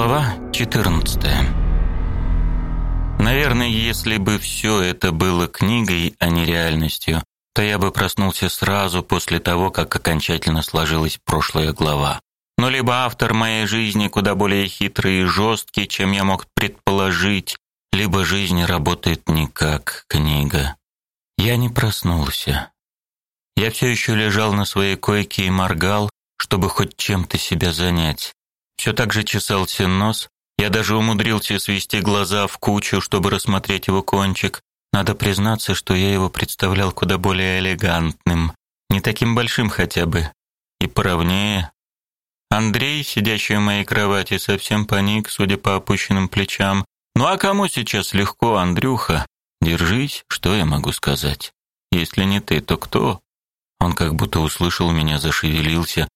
Глава 14. Наверное, если бы все это было книгой, а не реальностью, то я бы проснулся сразу после того, как окончательно сложилась прошлая глава. Но либо автор моей жизни куда более хитрый и жесткий, чем я мог предположить, либо жизнь работает не как книга. Я не проснулся. Я все еще лежал на своей койке и моргал, чтобы хоть чем-то себя занять. Все так же чесался нос. Я даже умудрился свести глаза в кучу, чтобы рассмотреть его кончик. Надо признаться, что я его представлял куда более элегантным, не таким большим хотя бы, и поровнее. Андрей, сидящий в моей кровати, совсем паник, судя по опущенным плечам. Ну а кому сейчас легко, Андрюха? Держись, что я могу сказать? Если не ты, то кто? Он как будто услышал меня, зашевелился,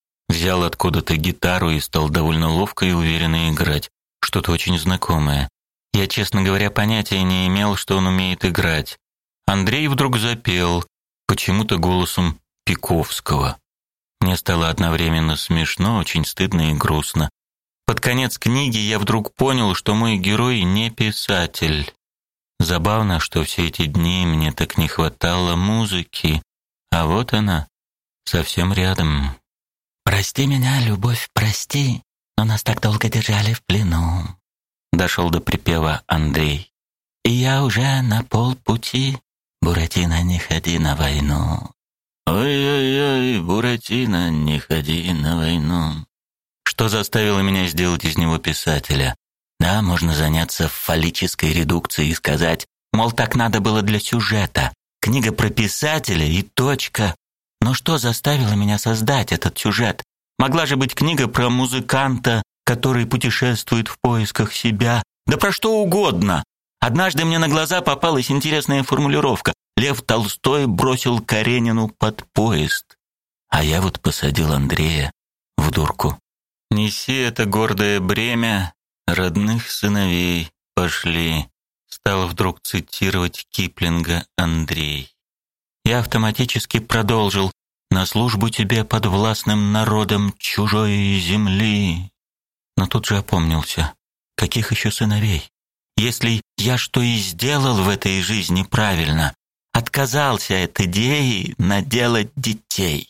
Взял откуда-то гитару и стал довольно ловко и уверенно играть. Что-то очень знакомое. Я, честно говоря, понятия не имел, что он умеет играть. Андрей вдруг запел, почему-то голосом Пиковского. Мне стало одновременно смешно, очень стыдно и грустно. Под конец книги я вдруг понял, что мой герой не писатель. Забавно, что все эти дни мне так не хватало музыки, а вот она, совсем рядом. Прости меня, любовь, прости, но нас так долго держали в плену. Дошел до припева Андрей. И я уже на полпути. Буратино, не ходи на войну. Ой-ой-ой, Буратино, не ходи на войну. Что заставило меня сделать из него писателя? Да, можно заняться фаллической редукцией и сказать, мол, так надо было для сюжета. Книга про писателя и точка. Но что заставило меня создать этот сюжет? Могла же быть книга про музыканта, который путешествует в поисках себя, да про что угодно. Однажды мне на глаза попалась интересная формулировка. Лев Толстой бросил Каренину под поезд. А я вот посадил Андрея в дурку. Неси это гордое бремя родных сыновей. Пошли. Стал вдруг цитировать Киплинга Андрей. Я автоматически продолжил на службу тебе под властным народом чужой земли. Но тут же опомнился. Каких еще сыновей? Если я что и сделал в этой жизни правильно, отказался от идеи наделать детей.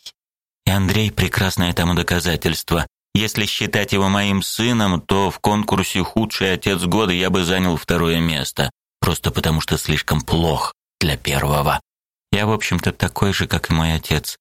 И Андрей прекрасное тому доказательство. Если считать его моим сыном, то в конкурсе худший отец года я бы занял второе место, просто потому что слишком плох для первого. Я, в общем-то, такой же, как и мой отец.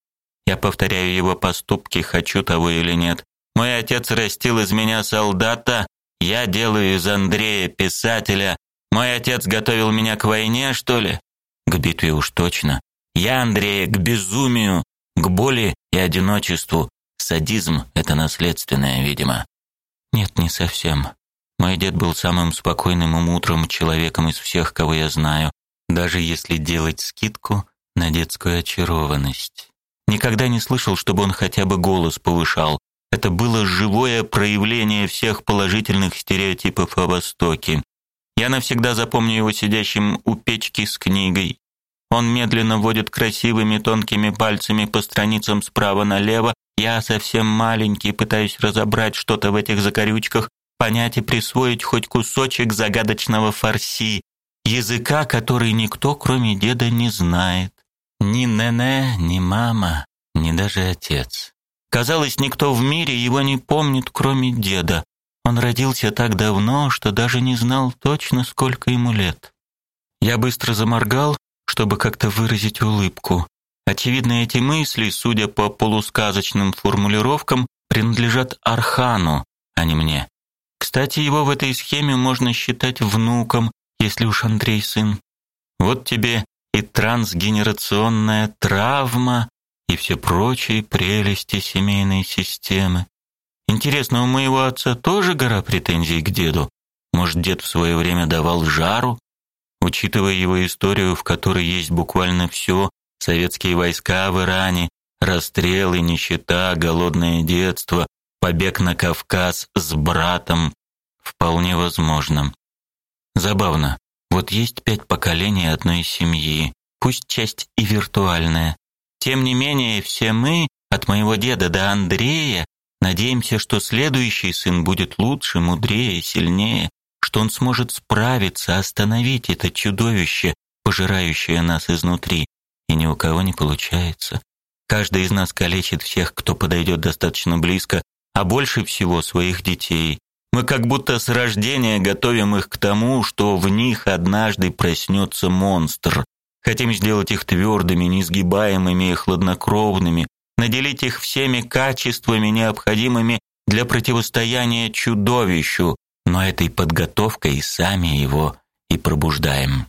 Я повторяю его поступки, хочу того или нет. Мой отец растил из меня солдата, я делаю из Андрея писателя. Мой отец готовил меня к войне, что ли? К битве уж точно. Я Андрея к безумию, к боли и одиночеству. Садизм это наследственное, видимо. Нет, не совсем. Мой дед был самым спокойным и мудрым человеком из всех, кого я знаю, даже если делать скидку на детскую очарованность. Никогда не слышал, чтобы он хотя бы голос повышал. Это было живое проявление всех положительных стереотипов о Востоке. Я навсегда запомню его сидящим у печки с книгой. Он медленно водит красивыми тонкими пальцами по страницам справа налево. Я совсем маленький, пытаюсь разобрать что-то в этих закорючках, понять и присвоить хоть кусочек загадочного фарси, языка, который никто, кроме деда, не знает. Ни Нене, ни мама, ни даже отец. Казалось, никто в мире его не помнит, кроме деда. Он родился так давно, что даже не знал точно, сколько ему лет. Я быстро заморгал, чтобы как-то выразить улыбку. Очевидно, эти мысли, судя по полусказочным формулировкам, принадлежат Архану, а не мне. Кстати, его в этой схеме можно считать внуком, если уж Андрей сын. Вот тебе и трансгенерационная травма, и все прочие прелести семейной системы. Интересно, у моего отца тоже гора претензий к деду? Может, дед в свое время давал жару? Учитывая его историю, в которой есть буквально все, советские войска в Иране, расстрелы, нищета, голодное детство, побег на Кавказ с братом, вполне возможно. Забавно. Вот есть пять поколений одной семьи, пусть часть и виртуальная. Тем не менее, все мы, от моего деда до Андрея, Надеемся, что следующий сын будет лучше, мудрее, сильнее, что он сможет справиться, остановить это чудовище, пожирающее нас изнутри. И ни у кого не получается. Каждый из нас калечит всех, кто подойдет достаточно близко, а больше всего своих детей. Мы как будто с рождения готовим их к тому, что в них однажды проснется монстр. Хотим сделать их твердыми, несгибаемыми и хладнокровными, наделить их всеми качествами, необходимыми для противостояния чудовищу, но этой подготовкой сами его и пробуждаем.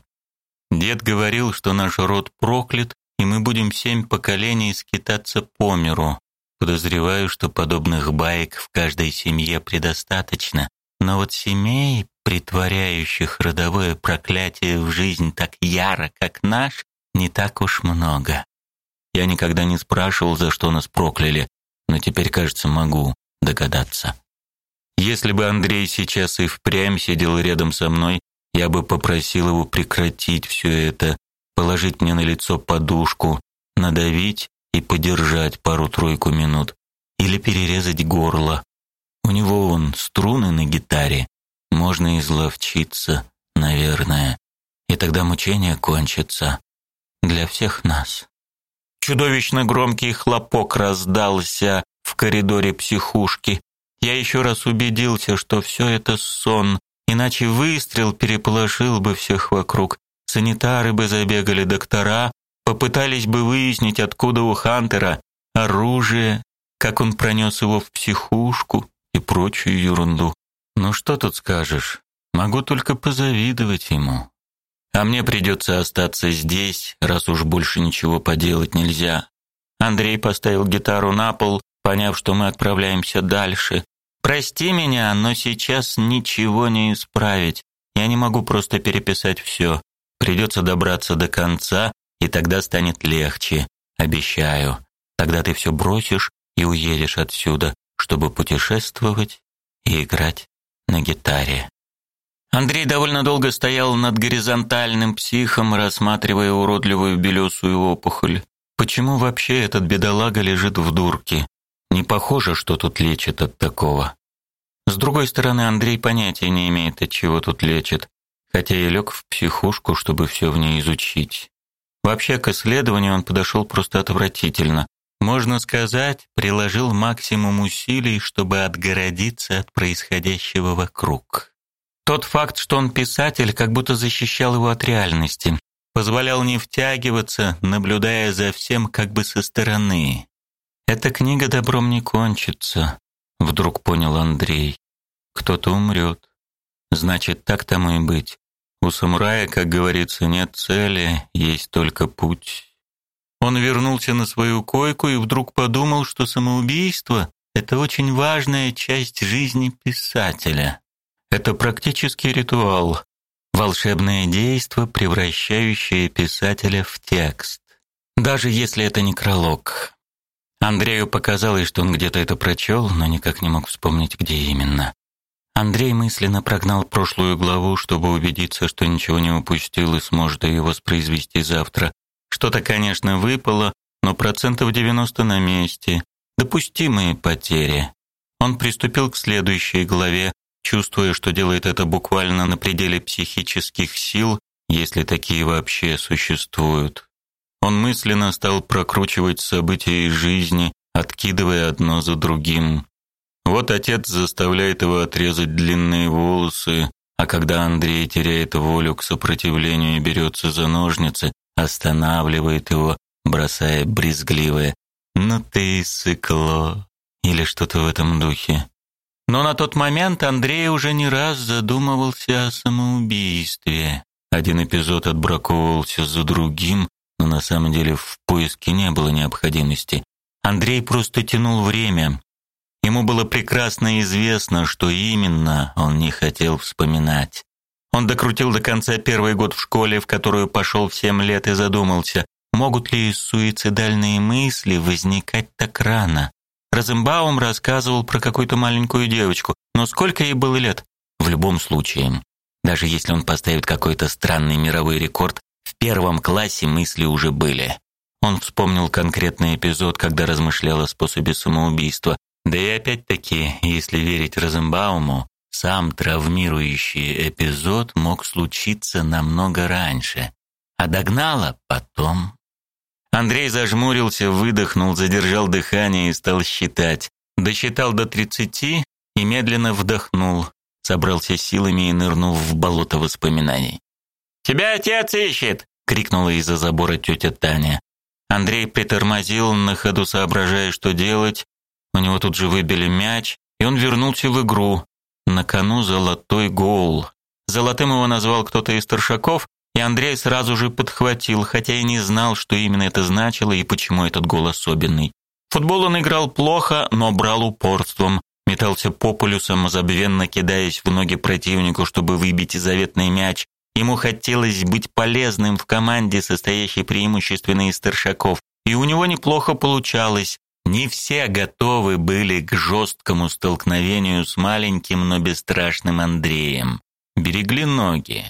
Дед говорил, что наш род проклят, и мы будем семь поколений скитаться по миру. Подозреваю, что подобных баек в каждой семье предостаточно, но вот семей, притворяющих родовое проклятие в жизнь так яро, как наш, не так уж много. Я никогда не спрашивал, за что нас прокляли, но теперь, кажется, могу догадаться. Если бы Андрей сейчас и впрямь сидел рядом со мной, я бы попросил его прекратить все это, положить мне на лицо подушку, надавить и подержать пару-тройку минут или перерезать горло. У него он струны на гитаре, можно изловчиться, наверное, и тогда мучение кончится для всех нас. Чудовищно громкий хлопок раздался в коридоре психушки. Я еще раз убедился, что все это сон, иначе выстрел переполошил бы всех вокруг. Санитары бы забегали, доктора попытались бы выяснить, откуда у Хантера оружие, как он пронес его в психушку и прочую ерунду. Ну что тут скажешь? Могу только позавидовать ему. А мне придется остаться здесь, раз уж больше ничего поделать нельзя. Андрей поставил гитару на пол, поняв, что мы отправляемся дальше. Прости меня, но сейчас ничего не исправить. Я не могу просто переписать все. Придется добраться до конца, и тогда станет легче, обещаю. Тогда ты все бросишь и уедешь отсюда, чтобы путешествовать и играть на гитаре. Андрей довольно долго стоял над горизонтальным психом, рассматривая уродливую белесую опухоль. Почему вообще этот бедолага лежит в дурке? Не похоже, что тут лечат от такого. С другой стороны, Андрей понятия не имеет, от чего тут лечат, хотя и лег в психушку, чтобы все в ней изучить. Вообще к исследованию он подошел просто отвратительно. Можно сказать, приложил максимум усилий, чтобы отгородиться от происходящего вокруг. Тот факт, что он писатель, как будто защищал его от реальности, позволял не втягиваться, наблюдая за всем как бы со стороны. Эта книга добром не кончится, вдруг понял Андрей. Кто-то умрет. Значит, так тому и быть. У самурая, как говорится, нет цели, есть только путь. Он вернулся на свою койку и вдруг подумал, что самоубийство это очень важная часть жизни писателя. Это практически ритуал, волшебное действо, превращающее писателя в текст. Даже если это некролог. Андрею показалось, что он где-то это прочел, но никак не мог вспомнить, где именно. Андрей мысленно прогнал прошлую главу, чтобы убедиться, что ничего не упустил и сможет ее воспроизвести завтра. Что-то, конечно, выпало, но процентов 90 на месте. Допустимые потери. Он приступил к следующей главе, чувствуя, что делает это буквально на пределе психических сил, если такие вообще существуют. Он мысленно стал прокручивать события из жизни, откидывая одно за другим. Вот отец заставляет его отрезать длинные волосы, а когда Андрей теряет волю к сопротивлению и берется за ножницы, останавливает его, бросая брезгливое «Ну ты и сыкло» или что-то в этом духе. Но на тот момент Андрей уже не раз задумывался о самоубийстве. Один эпизод отбраковывался за другим, но на самом деле в поиске не было необходимости. Андрей просто тянул время. Ему было прекрасно известно, что именно он не хотел вспоминать. Он докрутил до конца первый год в школе, в которую пошел в семь лет, и задумался, могут ли суицидальные мысли возникать так рано. Розенбаум рассказывал про какую-то маленькую девочку, но сколько ей было лет? В любом случае, даже если он поставит какой-то странный мировой рекорд, в первом классе мысли уже были. Он вспомнил конкретный эпизод, когда размышлял о способе самоубийства. Да и опять-таки, если верить Розенбауму, сам травмирующий эпизод мог случиться намного раньше, а догнала потом. Андрей зажмурился, выдохнул, задержал дыхание и стал считать. Досчитал до тридцати и медленно вдохнул, собрался силами и нырнул в болото воспоминаний. «Тебя отец ищет!» — крикнула из-за забора тетя Таня. Андрей притормозил, на ходу соображая, что делать. У него тут же выбили мяч, и он вернулся в игру. На кону золотой гол. Золотым его назвал кто-то из старшаков, и Андрей сразу же подхватил, хотя и не знал, что именно это значило и почему этот гол особенный. Футбол он играл плохо, но брал упорством, метался по полю самозабвенно кидаясь в ноги противнику, чтобы выбить заветный мяч. Ему хотелось быть полезным в команде, состоящей преимущественно из старшаков, и у него неплохо получалось. Не все готовы были к жесткому столкновению с маленьким, но бесстрашным Андреем. Берегли ноги.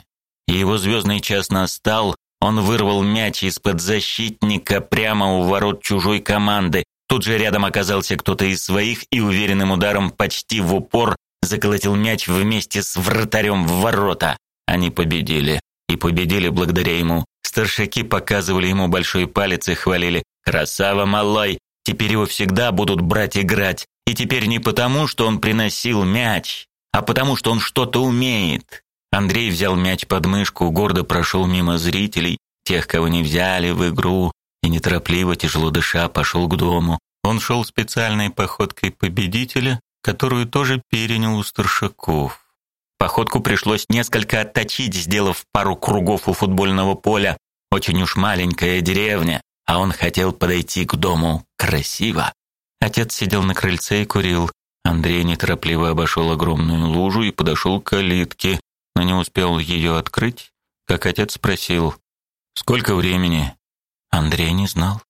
Его звездный час настал, он вырвал мяч из-под защитника прямо у ворот чужой команды. Тут же рядом оказался кто-то из своих и уверенным ударом почти в упор заколотил мяч вместе с вратарем в ворота. Они победили. И победили благодаря ему. Старшаки показывали ему большой палец и хвалили «Красава, малой! Теперь его всегда будут брать играть. И теперь не потому, что он приносил мяч, а потому, что он что-то умеет». Андрей взял мяч под мышку, гордо прошел мимо зрителей, тех, кого не взяли в игру, и неторопливо, тяжело дыша, пошел к дому. Он шел специальной походкой победителя, которую тоже перенял у старшаков. Походку пришлось несколько отточить, сделав пару кругов у футбольного поля. Очень уж маленькая деревня, а он хотел подойти к дому красиво. Отец сидел на крыльце и курил. Андрей неторопливо обошел огромную лужу и подошел к калитке, но не успел ее открыть, как отец спросил: "Сколько времени?" Андрей не знал.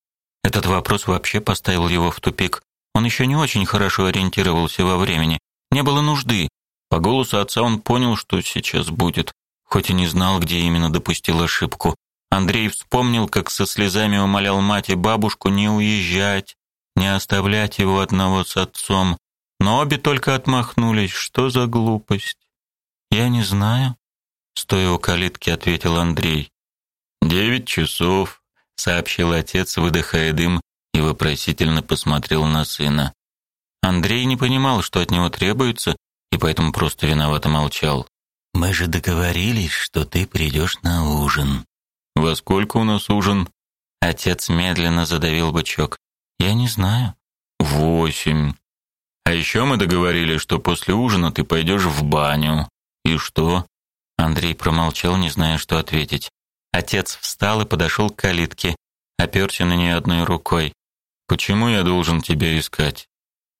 Этот вопрос вообще поставил его в тупик. Он еще не очень хорошо ориентировался во времени. Не было нужды. По голосу отца он понял, что сейчас будет, хоть и не знал, где именно допустил ошибку. Андрей вспомнил, как со слезами умолял мать и бабушку не уезжать, не оставлять его одного с отцом, но обе только отмахнулись. Что за глупость? Я не знаю, стоя у калитки, ответил Андрей. «Девять часов, сообщил отец, выдыхая дым и вопросительно посмотрел на сына. Андрей не понимал, что от него требуется, и поэтому просто виновато молчал. Мы же договорились, что ты придешь на ужин. Во сколько у нас ужин? Отец медленно задавил бычок. Я не знаю. Восемь. А еще мы договорились, что после ужина ты пойдешь в баню. И что? Андрей промолчал, не зная, что ответить. Отец встал и подошел к калитке, оперся на нее одной рукой. Почему я должен тебя искать?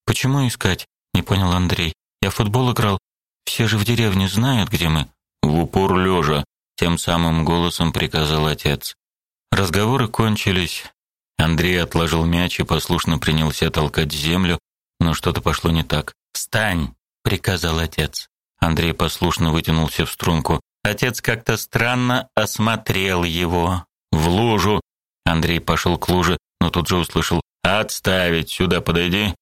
Почему искать? Не понял Андрей. Я в футбол играл. Все же в деревне знают, где мы. В упор лежа, тем самым голосом приказал отец. Разговоры кончились. Андрей отложил мяч и послушно принялся толкать землю, но что-то пошло не так. "Встань", приказал отец. Андрей послушно вытянулся в струнку. Отец как-то странно осмотрел его. В лужу. Андрей пошел к луже, но тут же услышал: "Отставить, сюда подойди".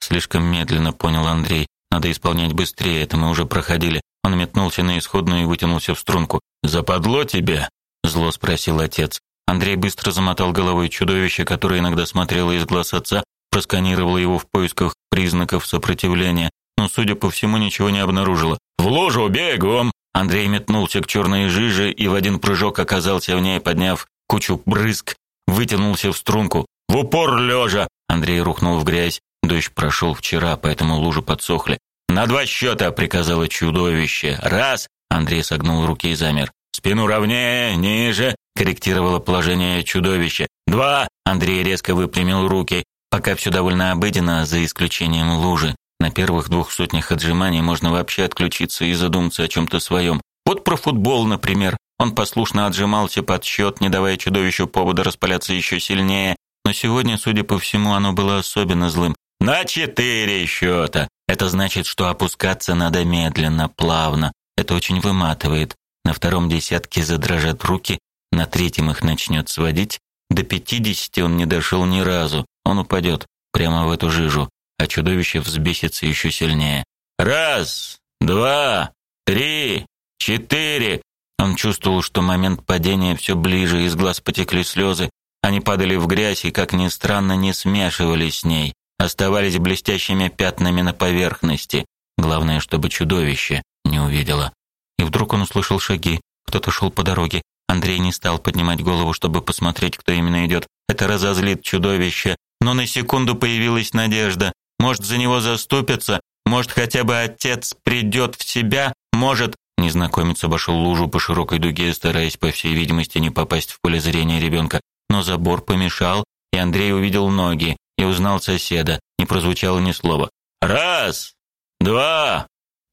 Слишком медленно понял Андрей. Надо исполнять быстрее, это мы уже проходили. Он метнулся на исходную и вытянулся в струнку. "Западло тебе?" зло спросил отец. Андрей быстро замотал головой чудовище, которое иногда смотрело из глаз отца, просканировало его в поисках признаков сопротивления, но, судя по всему, ничего не обнаружило. «В ложу, бегом!» Андрей метнулся к черной жиже и в один прыжок оказался в ней, подняв кучу брызг, вытянулся в струнку. «В упор лежа!» Андрей рухнул в грязь. Дождь прошел вчера, поэтому лужи подсохли. «На два счета!» — приказало чудовище. «Раз!» — Андрей согнул руки и замер. «Спину ровнее, ниже!» — корректировало положение чудовища. «Два!» — Андрей резко выпрямил руки. Пока все довольно обыденно, за исключением лужи. На первых двух сотнях отжиманий можно вообще отключиться и задуматься о чем-то своем. Вот про футбол, например. Он послушно отжимался под счет, не давая чудовищу повода распаляться еще сильнее. Но сегодня, судя по всему, оно было особенно злым. На четыре счета. Это значит, что опускаться надо медленно, плавно. Это очень выматывает. На втором десятке задрожат руки, на третьем их начнет сводить. До пятидесяти он не дошел ни разу. Он упадет прямо в эту жижу. а чудовище взбесится еще сильнее. Раз, два, три, четыре. Он чувствовал, что момент падения все ближе, из глаз потекли слезы. Они падали в грязь и, как ни странно, не смешивались с ней, оставались блестящими пятнами на поверхности. Главное, чтобы чудовище не увидело. И вдруг он услышал шаги. Кто-то шел по дороге. Андрей не стал поднимать голову, чтобы посмотреть, кто именно идет. Это разозлит чудовище. Но на секунду появилась надежда. Может, за него заступятся, может, хотя бы отец придет в себя, может... Незнакомец обошел лужу по широкой дуге, стараясь, по всей видимости, не попасть в поле зрения ребенка. Но забор помешал, и Андрей увидел ноги и узнал соседа. Не прозвучало ни слова. «Раз! Два!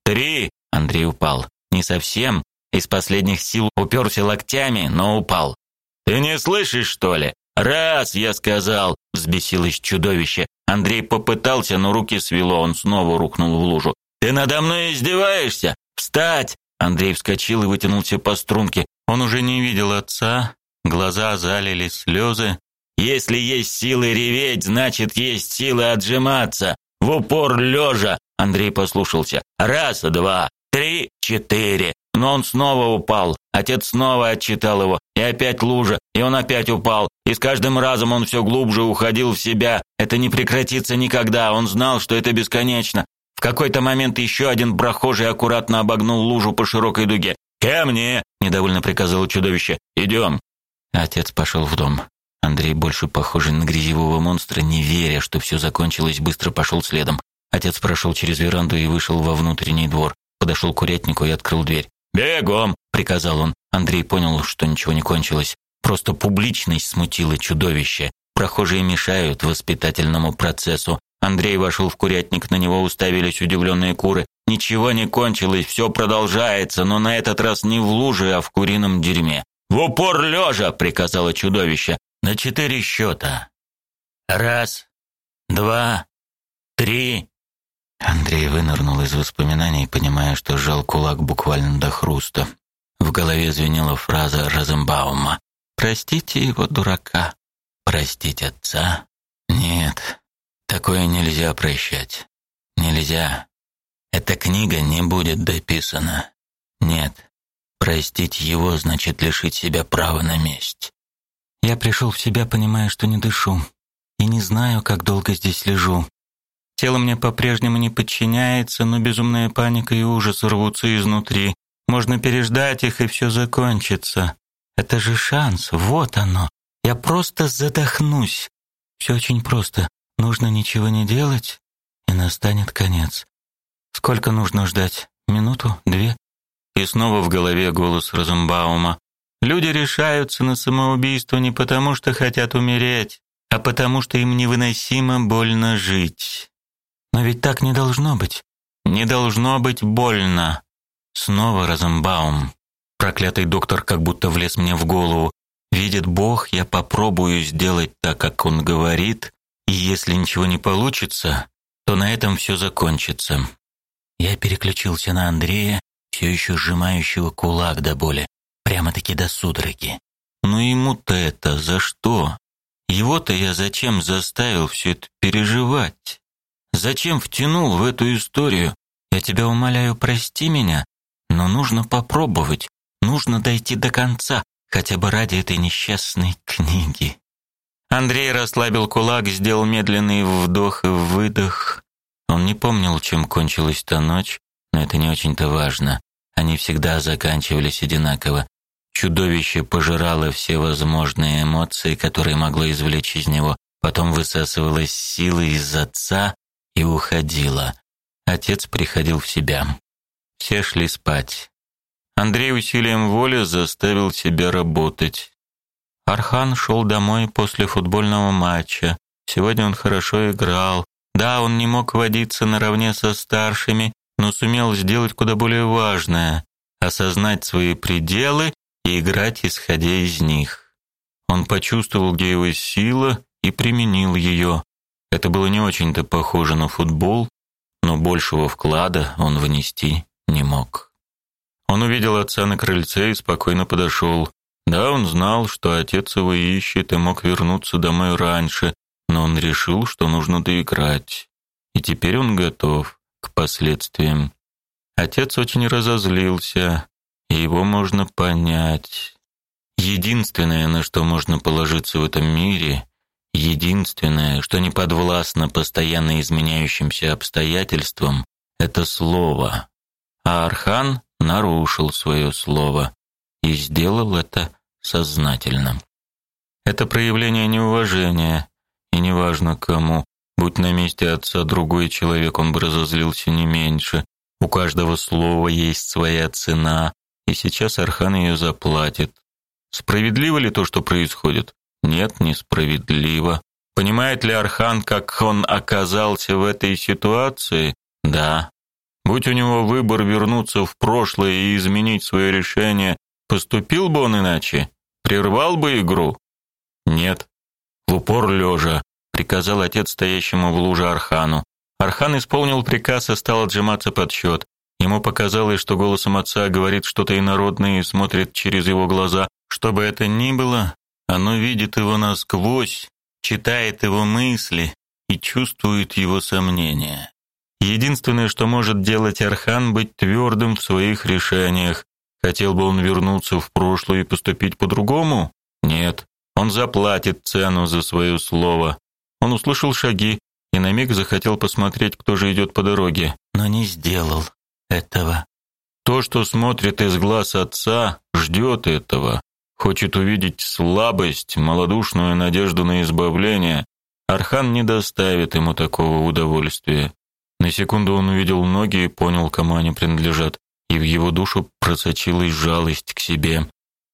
Три!» Андрей упал. Не совсем. Из последних сил уперся локтями, но упал. «Ты не слышишь, что ли? Раз, я сказал!» Взбесилось чудовище. Андрей попытался, но руки свело, он снова рухнул в лужу. «Ты надо мной издеваешься? Встать!» Андрей вскочил и вытянулся по струнке. Он уже не видел отца, глаза залили слезы. «Если есть силы реветь, значит, есть силы отжиматься. В упор лежа!» Андрей послушался. «Раз, два, три, четыре!» Но он снова упал. Отец снова отчитал его. И опять лужа. И он опять упал. И с каждым разом он все глубже уходил в себя. Это не прекратится никогда. Он знал, что это бесконечно. В какой-то момент еще один прохожий аккуратно обогнул лужу по широкой дуге. «Ко мне!» – недовольно приказало чудовище. «Идем!» Отец пошел в дом. Андрей, больше похожий на грязевого монстра, не веря, что все закончилось, быстро пошел следом. Отец прошел через веранду и вышел во внутренний двор. Подошел к курятнику и открыл дверь. «Бегом!» — приказал он. Андрей понял, что ничего не кончилось. Просто публичность смутила чудовище. Прохожие мешают воспитательному процессу. Андрей вошел в курятник, на него уставились удивленные куры. Ничего не кончилось, все продолжается, но на этот раз не в луже, а в курином дерьме. «В упор лежа!» — приказало чудовище. «На четыре счета. Раз, два, три, Андрей вынырнул из воспоминаний, понимая, что сжал кулак буквально до хруста. В голове звенела фраза Розенбаума: "Простите его дурака, простить отца? Нет, такое нельзя прощать. Нельзя. Эта книга не будет дописана. Нет. Простить его значит лишить себя права на месть. Я пришел в себя, понимая, что не дышу, и не знаю, как долго здесь лежу. Тело мне по-прежнему не подчиняется, но безумная паника и ужас рвутся изнутри. Можно переждать их, и все закончится. Это же шанс, вот оно. Я просто задохнусь. Все очень просто. Нужно ничего не делать, и настанет конец. Сколько нужно ждать? Минуту? Две? И снова в голове голос Розенбаума. Люди решаются на самоубийство не потому, что хотят умереть, а потому, что им невыносимо больно жить. Но ведь так не должно быть. Не должно быть больно. Снова Розенбаум. Проклятый доктор как будто влез мне в голову. Видит Бог, я попробую сделать так, как он говорит, и если ничего не получится, то на этом все закончится. Я переключился на Андрея, все еще сжимающего кулак до боли, прямо-таки до судороги. Ну ему-то это за что? Его-то я зачем заставил все это переживать? Зачем втянул в эту историю? Я тебя умоляю, прости меня, но нужно попробовать, нужно дойти до конца, хотя бы ради этой несчастной книги. Андрей расслабил кулак, сделал медленный вдох и выдох. Он не помнил, чем кончилась та ночь, но это не очень-то важно. Они всегда заканчивались одинаково. Чудовище пожирало все возможные эмоции, которые могло извлечь из него, потом высасывалось силы из отца, и уходила. Отец приходил в себя. Все шли спать. Андрей усилием воли заставил себя работать. Архан шел домой после футбольного матча. Сегодня он хорошо играл. Да, он не мог водиться наравне со старшими, но сумел сделать куда более важное осознать свои пределы и играть исходя из них. Он почувствовал, где его сила, и применил ее. Это было не очень-то похоже на футбол, но большего вклада он внести не мог. Он увидел отца на крыльце и спокойно подошел. Да, он знал, что отец его ищет и мог вернуться домой раньше, но он решил, что нужно доиграть. и теперь он готов к последствиям. Отец очень разозлился, его можно понять. Единственное, на что можно положиться в этом мире, единственное, что не подвластно постоянно изменяющимся обстоятельствам, это слово. А Архан нарушил свое слово и сделал это сознательно. Это проявление неуважения, и неважно кому, будь на месте отца другой человек, он бы разозлился не меньше. У каждого слова есть своя цена, и сейчас Архан ее заплатит. Справедливо ли то, что происходит? Нет, несправедливо. Понимает ли Архан, как он оказался в этой ситуации? Да. Будь у него выбор вернуться в прошлое и изменить свое решение, поступил бы он иначе? Прервал бы игру? Нет. В упор лежа, приказал отец стоящему в луже Архану. Архан исполнил приказ и стал отжиматься под счет. Ему показалось, что голосом отца говорит что-то инородное и смотрит через его глаза. Что бы это ни было, оно видит его насквозь, читает его мысли и чувствует его сомнения. Единственное, что может делать Архан, быть твердым в своих решениях. Хотел бы он вернуться в прошлое и поступить по-другому? Нет. Он заплатит цену за свое слово. Он услышал шаги и на миг захотел посмотреть, кто же идет по дороге, но не сделал этого. То, что смотрит из глаз отца, ждет этого. Хочет увидеть слабость, малодушную надежду на избавление. Архан не доставит ему такого удовольствия. На секунду он увидел ноги и понял, кому они принадлежат, и в его душу просочилась жалость к себе.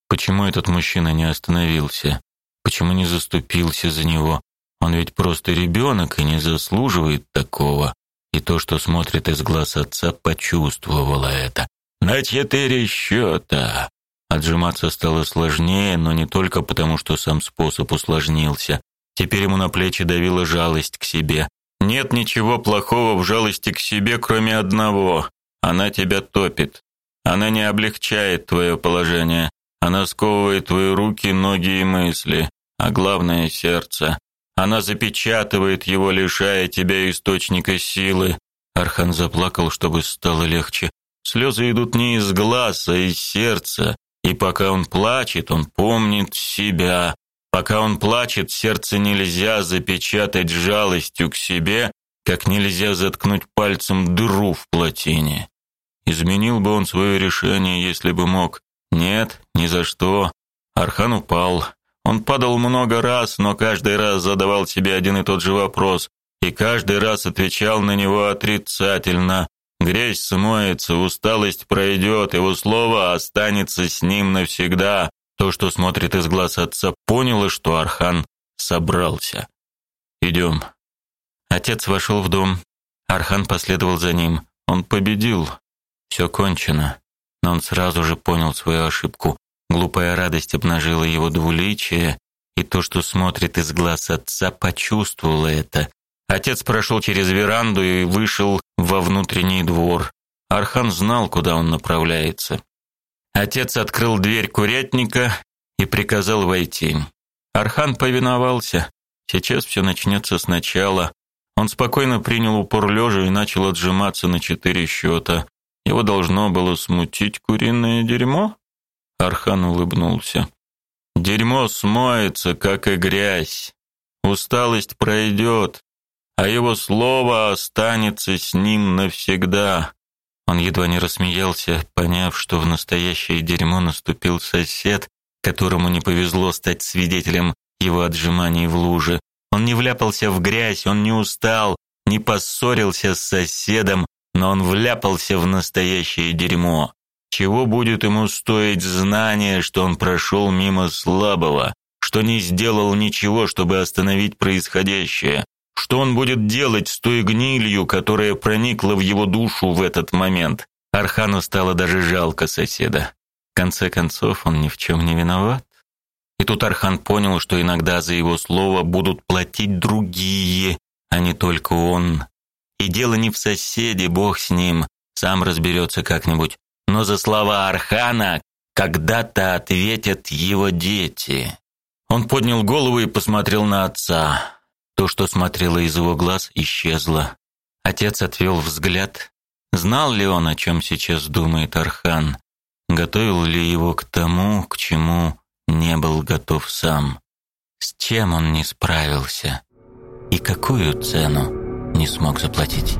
Почему этот мужчина не остановился? Почему не заступился за него? Он ведь просто ребенок и не заслуживает такого. И то, что смотрит из глаз отца, почувствовало это. На четыре счета. Отжиматься стало сложнее, но не только потому, что сам способ усложнился. Теперь ему на плечи давила жалость к себе. Нет ничего плохого в жалости к себе, кроме одного. Она тебя топит. Она не облегчает твое положение. Она сковывает твои руки, ноги и мысли, а главное сердце. Она запечатывает его, лишая тебя источника силы. Архан заплакал, чтобы стало легче. Слезы идут не из глаз, а из сердца. И пока он плачет, он помнит себя. Пока он плачет, сердце нельзя запечатать жалостью к себе, как нельзя заткнуть пальцем дыру в плотине. Изменил бы он свое решение, если бы мог. Нет, ни за что. Архан упал. Он падал много раз, но каждый раз задавал себе один и тот же вопрос, и каждый раз отвечал на него отрицательно. Грязь смоется, усталость пройдет, его слово останется с ним навсегда. То, что смотрит из глаз отца, поняло, что Архан собрался. «Идем». Отец вошел в дом. Архан последовал за ним. Он победил. Все кончено. Но он сразу же понял свою ошибку. Глупая радость обнажила его двуличие, и то, что смотрит из глаз отца, почувствовало это. Отец прошел через веранду и вышел во внутренний двор. Архан знал, куда он направляется. Отец открыл дверь курятника и приказал войти. Архан повиновался. Сейчас все начнется сначала. Он спокойно принял упор лежа и начал отжиматься на четыре счета. Его должно было смутить куриное дерьмо? Архан улыбнулся. Дерьмо смоется, как и грязь. Усталость пройдет, а его слово останется с ним навсегда. Он едва не рассмеялся, поняв, что в настоящее дерьмо наступил сосед, которому не повезло стать свидетелем его отжиманий в луже. Он не вляпался в грязь, он не устал, не поссорился с соседом, но он вляпался в настоящее дерьмо. Чего будет ему стоить знание, что он прошел мимо слабого, что не сделал ничего, чтобы остановить происходящее? Что он будет делать с той гнилью, которая проникла в его душу в этот момент? Архану стало даже жалко соседа. В конце концов, он ни в чем не виноват. И тут Архан понял, что иногда за его слово будут платить другие, а не только он. И дело не в соседе, бог с ним, сам разберется как-нибудь. Но за слова Архана когда-то ответят его дети. Он поднял голову и посмотрел на отца. То, что смотрело из его глаз, исчезло. Отец отвел взгляд. Знал ли он, о чем сейчас думает Архан? Готовил ли его к тому, к чему не был готов сам? С чем он не справился? И какую цену не смог заплатить?